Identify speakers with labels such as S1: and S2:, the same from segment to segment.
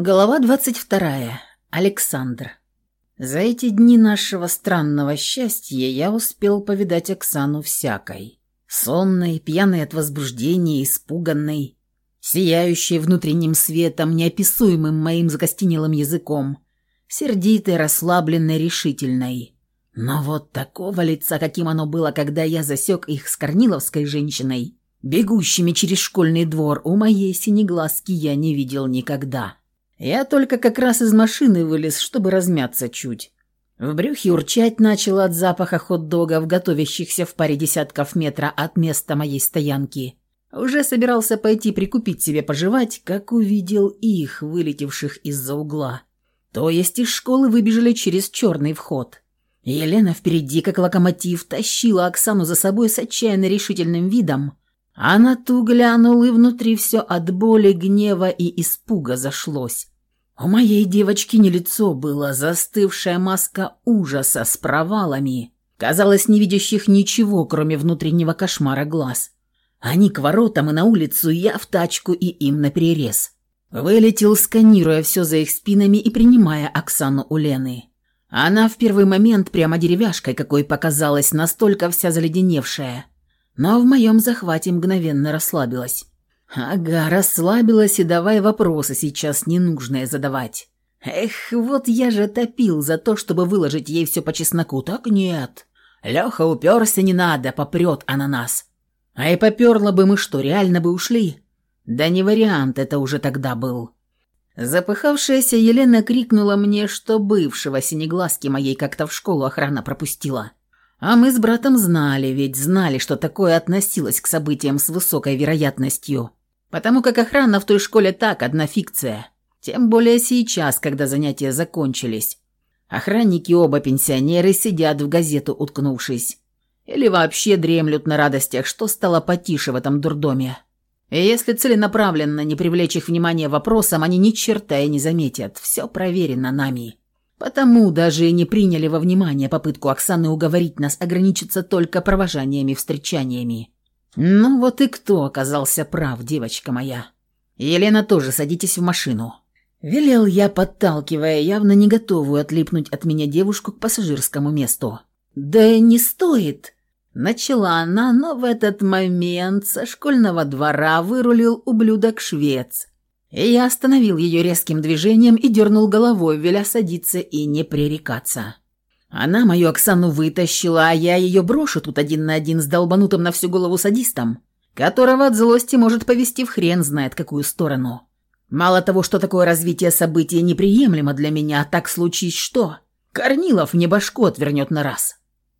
S1: Глава 22. Александр. За эти дни нашего странного счастья я успел повидать Оксану всякой. Сонной, пьяной от возбуждения, испуганной, сияющей внутренним светом, неописуемым моим закостенелым языком, сердитой, расслабленной, решительной. Но вот такого лица, каким оно было, когда я засек их с Корниловской женщиной, бегущими через школьный двор, у моей синеглазки я не видел никогда. Я только как раз из машины вылез, чтобы размяться чуть. В брюхе урчать начал от запаха хот-догов, готовящихся в паре десятков метра от места моей стоянки. Уже собирался пойти прикупить себе пожевать, как увидел их, вылетевших из-за угла. То есть из школы выбежали через черный вход. Елена впереди, как локомотив, тащила Оксану за собой с отчаянно решительным видом, а на ту глянул, и внутри все от боли, гнева и испуга зашлось. У моей девочки не лицо было, застывшая маска ужаса с провалами, казалось, не видящих ничего, кроме внутреннего кошмара глаз. Они к воротам и на улицу, я в тачку и им наперерез. Вылетел, сканируя все за их спинами и принимая Оксану у Лены. Она в первый момент прямо деревяшкой какой показалась, настолько вся заледеневшая – но в моем захвате мгновенно расслабилась. Ага, расслабилась и давай вопросы сейчас ненужные задавать. Эх, вот я же топил за то, чтобы выложить ей все по чесноку, так нет. Леха уперся, не надо, попрет она нас. А и поперла бы мы что, реально бы ушли? Да не вариант это уже тогда был. Запыхавшаяся Елена крикнула мне, что бывшего синеглазки моей как-то в школу охрана пропустила. А мы с братом знали, ведь знали, что такое относилось к событиям с высокой вероятностью. Потому как охрана в той школе так, одна фикция. Тем более сейчас, когда занятия закончились. Охранники оба пенсионеры сидят в газету, уткнувшись. Или вообще дремлют на радостях, что стало потише в этом дурдоме. И если целенаправленно не привлечь их внимание вопросом, они ни черта и не заметят. Все проверено нами. Потому даже и не приняли во внимание попытку Оксаны уговорить нас ограничиться только провожаниями встречаниями. Ну вот и кто оказался прав, девочка моя. Елена тоже садитесь в машину. Велел я, подталкивая явно не готовую отлипнуть от меня девушку к пассажирскому месту. «Да не стоит!» Начала она, но в этот момент со школьного двора вырулил ублюдок-швец я остановил ее резким движением и дернул головой, веля садиться и не пререкаться. Она мою Оксану вытащила, а я ее брошу тут один на один с долбанутым на всю голову садистом, которого от злости может повести в хрен знает какую сторону. Мало того, что такое развитие событий неприемлемо для меня, так случись что. Корнилов мне башку отвернет на раз.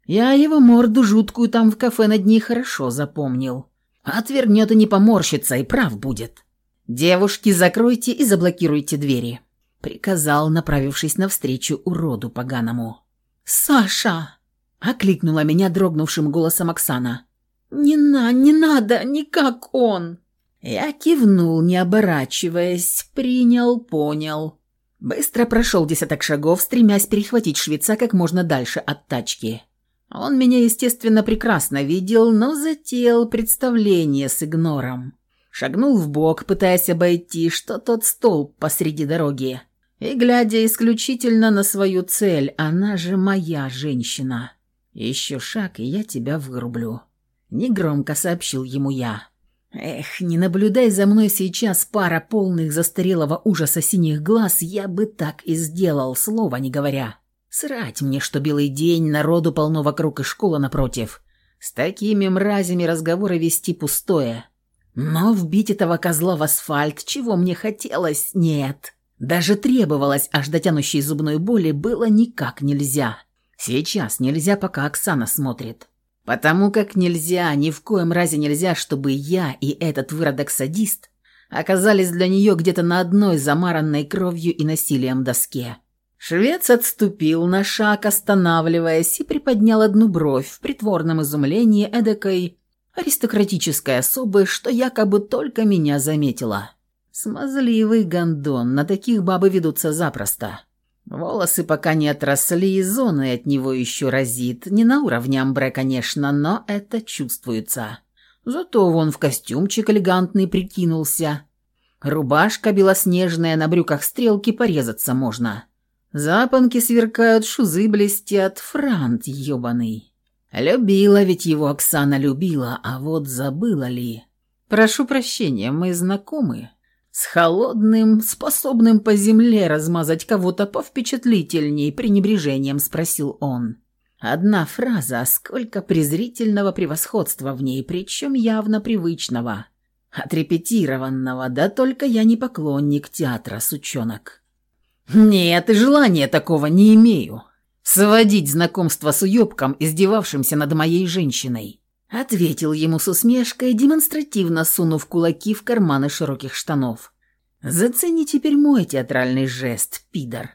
S1: Я его морду жуткую там в кафе над ней хорошо запомнил. Отвернет и не поморщится, и прав будет. «Девушки, закройте и заблокируйте двери», — приказал, направившись навстречу уроду поганому. «Саша!» — окликнула меня дрогнувшим голосом Оксана. «Не на, не надо, не как он!» Я кивнул, не оборачиваясь, принял, понял. Быстро прошел десяток шагов, стремясь перехватить швеца как можно дальше от тачки. Он меня, естественно, прекрасно видел, но затеял представление с игнором. Шагнул в бок, пытаясь обойти, что тот столб посреди дороги. И глядя исключительно на свою цель, она же моя женщина. Еще шаг, и я тебя вырублю. Негромко сообщил ему я. Эх, не наблюдай за мной сейчас пара полных застарелого ужаса синих глаз, я бы так и сделал, слова не говоря. Срать мне, что белый день, народу полно вокруг и школа напротив. С такими мразями разговоры вести пустое. Но вбить этого козла в асфальт, чего мне хотелось, нет. Даже требовалось аж до тянущей зубной боли было никак нельзя. Сейчас нельзя, пока Оксана смотрит. Потому как нельзя, ни в коем разе нельзя, чтобы я и этот выродок-садист оказались для нее где-то на одной замаранной кровью и насилием доске. Швец отступил на шаг, останавливаясь, и приподнял одну бровь в притворном изумлении эдакой аристократической особы, что якобы только меня заметила. Смазливый гондон, на таких бабы ведутся запросто. Волосы пока не отросли, зоны от него еще разит. Не на уровне амбре, конечно, но это чувствуется. Зато вон в костюмчик элегантный прикинулся. Рубашка белоснежная, на брюках стрелки порезаться можно. Запонки сверкают, шузы блестят, франт ебаный. Любила ведь его Оксана, любила, а вот забыла ли? Прошу прощения, мы знакомы. С холодным, способным по земле размазать кого-то повпечатлительней пренебрежением спросил он. Одна фраза, а сколько презрительного превосходства в ней, причем явно привычного. Отрепетированного, да только я не поклонник театра, сучонок. Нет, и желания такого не имею. Сводить знакомство с уёбком, издевавшимся над моей женщиной. Ответил ему с усмешкой, демонстративно сунув кулаки в карманы широких штанов. Зацени теперь мой театральный жест, пидор,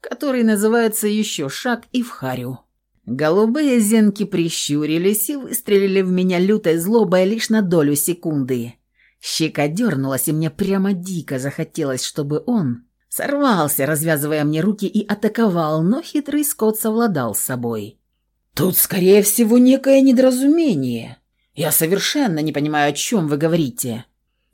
S1: который называется еще шаг и в харю. Голубые зенки прищурились и выстрелили в меня лютой злобой лишь на долю секунды. Щека дернулась, и мне прямо дико захотелось, чтобы он сорвался, развязывая мне руки, и атаковал, но хитрый скот совладал с собой. «Тут, скорее всего, некое недоразумение. Я совершенно не понимаю, о чем вы говорите.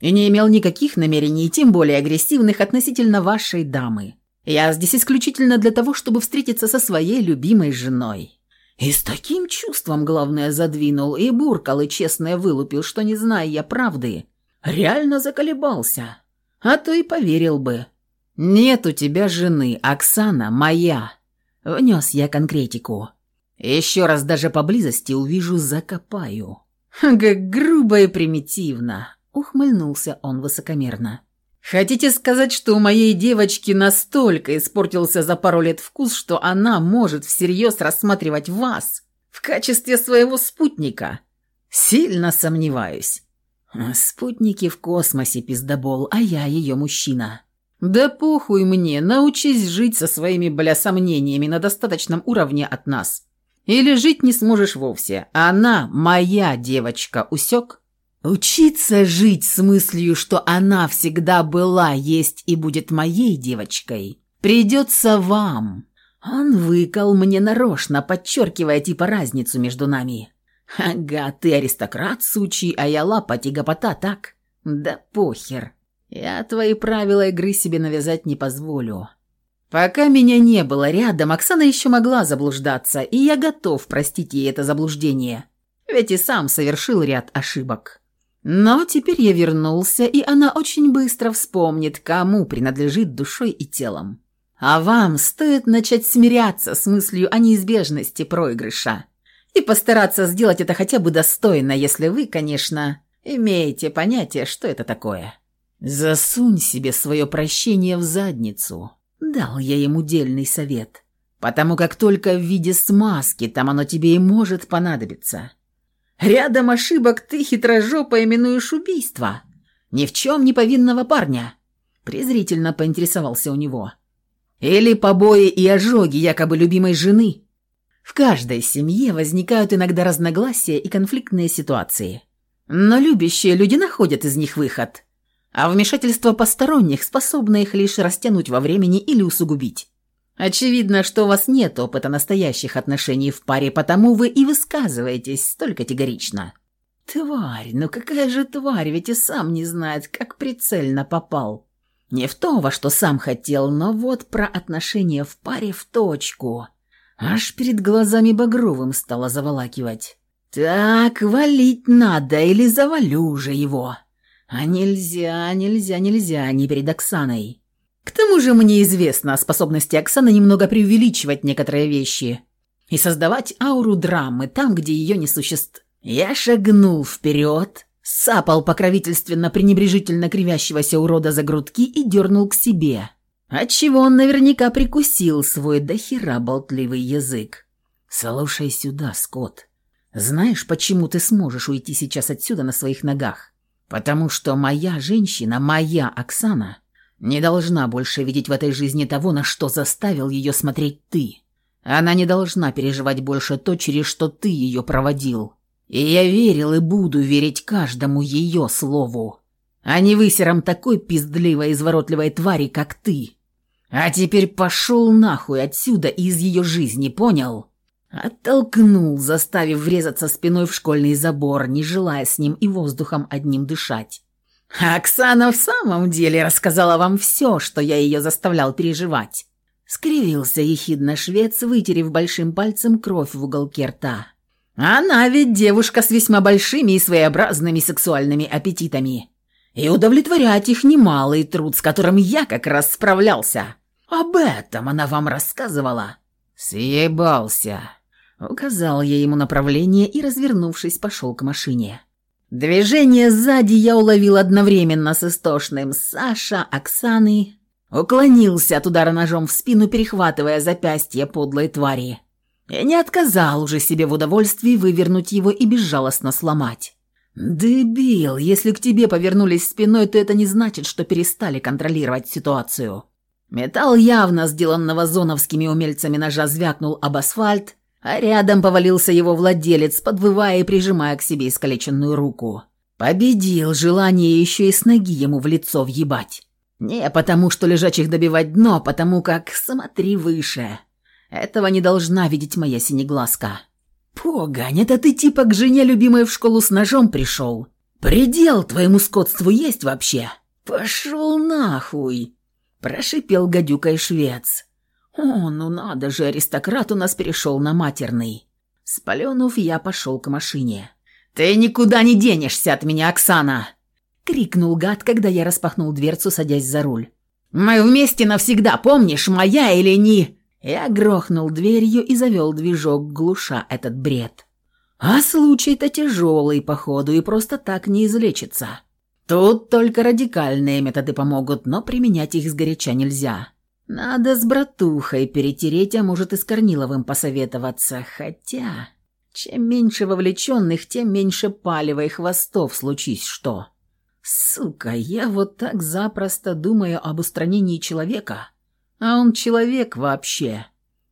S1: И не имел никаких намерений, тем более агрессивных, относительно вашей дамы. Я здесь исключительно для того, чтобы встретиться со своей любимой женой». И с таким чувством, главное, задвинул и буркал, и честное вылупил, что, не зная я правды, реально заколебался. А то и поверил бы. «Нет у тебя жены, Оксана моя», — внес я конкретику. «Еще раз даже поблизости увижу, закопаю». «Как грубо и примитивно», — ухмыльнулся он высокомерно. Хотите сказать, что у моей девочки настолько испортился за пару лет вкус, что она может всерьез рассматривать вас в качестве своего спутника? Сильно сомневаюсь. Спутники в космосе, пиздобол, а я ее мужчина. Да похуй мне, научись жить со своими, бля, сомнениями на достаточном уровне от нас. Или жить не сможешь вовсе. Она моя девочка, усек? Учиться жить с мыслью, что она всегда была, есть и будет моей девочкой, придется вам. Он выкал мне нарочно, подчеркивая типа разницу между нами. Ага, ты аристократ, сучий, а я лапоть и гопота, так? Да похер. Я твои правила игры себе навязать не позволю. Пока меня не было рядом, Оксана еще могла заблуждаться, и я готов простить ей это заблуждение. Ведь и сам совершил ряд ошибок. Но теперь я вернулся, и она очень быстро вспомнит, кому принадлежит душой и телом. А вам стоит начать смиряться с мыслью о неизбежности проигрыша и постараться сделать это хотя бы достойно, если вы, конечно, имеете понятие, что это такое. «Засунь себе свое прощение в задницу», — дал я ему дельный совет, «потому как только в виде смазки там оно тебе и может понадобиться». Рядом ошибок ты, хитрожопо, именуешь убийство. Ни в чем не повинного парня. Презрительно поинтересовался у него. Или побои и ожоги якобы любимой жены. В каждой семье возникают иногда разногласия и конфликтные ситуации. Но любящие люди находят из них выход. А вмешательство посторонних способно их лишь растянуть во времени или усугубить. Очевидно, что у вас нет опыта настоящих отношений в паре, потому вы и высказываетесь столь категорично. Тварь, ну какая же тварь, ведь и сам не знает, как прицельно попал. Не в то, во что сам хотел, но вот про отношения в паре в точку. Аж перед глазами Багровым стало заволакивать. Так, валить надо или завалю же его. А нельзя, нельзя, нельзя, не перед Оксаной. К тому же мне известно о способности Оксаны немного преувеличивать некоторые вещи и создавать ауру драмы там, где ее не существует. Я шагнул вперед, сапал покровительственно пренебрежительно кривящегося урода за грудки и дернул к себе, отчего он наверняка прикусил свой дохера болтливый язык. «Слушай сюда, Скотт. Знаешь, почему ты сможешь уйти сейчас отсюда на своих ногах? Потому что моя женщина, моя Оксана, не должна больше видеть в этой жизни того, на что заставил ее смотреть ты. Она не должна переживать больше то, через что ты ее проводил. И я верил и буду верить каждому ее слову, а не высером такой пиздливой изворотливой твари, как ты. А теперь пошел нахуй отсюда из ее жизни, понял?» Оттолкнул, заставив врезаться спиной в школьный забор, не желая с ним и воздухом одним дышать. Оксана в самом деле рассказала вам все, что я ее заставлял переживать. Скривился ехидно швец, вытерев большим пальцем кровь в уголке рта. Она ведь девушка с весьма большими и своеобразными сексуальными аппетитами. И удовлетворять их немалый труд, с которым я как раз справлялся. Об этом она вам рассказывала. Съебался. Указал я ему направление и, развернувшись, пошел к машине. Движение сзади я уловил одновременно с истошным Саша, Оксаны. Уклонился от удара ножом в спину, перехватывая запястье подлой твари. И не отказал уже себе в удовольствии вывернуть его и безжалостно сломать. «Дебил, если к тебе повернулись спиной, то это не значит, что перестали контролировать ситуацию». Металл явно сделанного зоновскими умельцами ножа звякнул об асфальт, а рядом повалился его владелец, подвывая и прижимая к себе искалеченную руку. Победил желание еще и с ноги ему в лицо въебать. Не потому, что лежачих добивать дно, а потому как «смотри выше». Этого не должна видеть моя синеглазка. «Погонь, это ты типа к жене любимой в школу с ножом пришел? Предел твоему скотству есть вообще?» «Пошел нахуй!» – прошипел гадюкой швец. «О, ну надо же, аристократ у нас перешел на матерный». Спаленув, я пошел к машине. «Ты никуда не денешься от меня, Оксана!» — крикнул гад, когда я распахнул дверцу, садясь за руль. «Мы вместе навсегда, помнишь, моя или не...» Я грохнул дверью и завел движок, глуша этот бред. А случай-то тяжелый, походу, и просто так не излечится. Тут только радикальные методы помогут, но применять их сгоряча нельзя. Надо с братухой перетереть, а может и с Корниловым посоветоваться. Хотя, чем меньше вовлеченных, тем меньше палева и хвостов случись что. Сука, я вот так запросто думаю об устранении человека, а он человек вообще.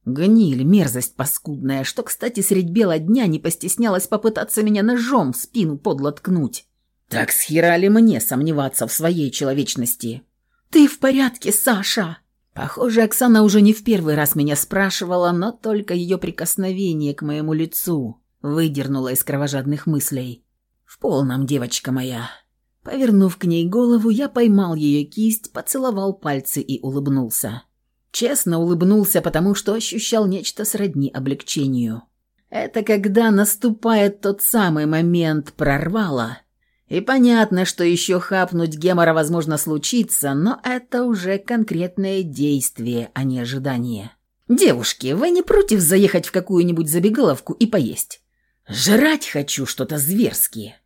S1: Гниль, мерзость паскудная, что, кстати, средь бела дня не постеснялась попытаться меня ножом в спину подло ткнуть. Так схера ли мне сомневаться в своей человечности? «Ты в порядке, Саша?» Похоже, Оксана уже не в первый раз меня спрашивала, но только ее прикосновение к моему лицу выдернуло из кровожадных мыслей. «В полном, девочка моя». Повернув к ней голову, я поймал ее кисть, поцеловал пальцы и улыбнулся. Честно улыбнулся, потому что ощущал нечто сродни облегчению. Это когда наступает тот самый момент прорвала, и понятно, что еще хапнуть гемора возможно случится, но это уже конкретное действие, а не ожидание. «Девушки, вы не против заехать в какую-нибудь забегаловку и поесть? Жрать хочу что-то зверские».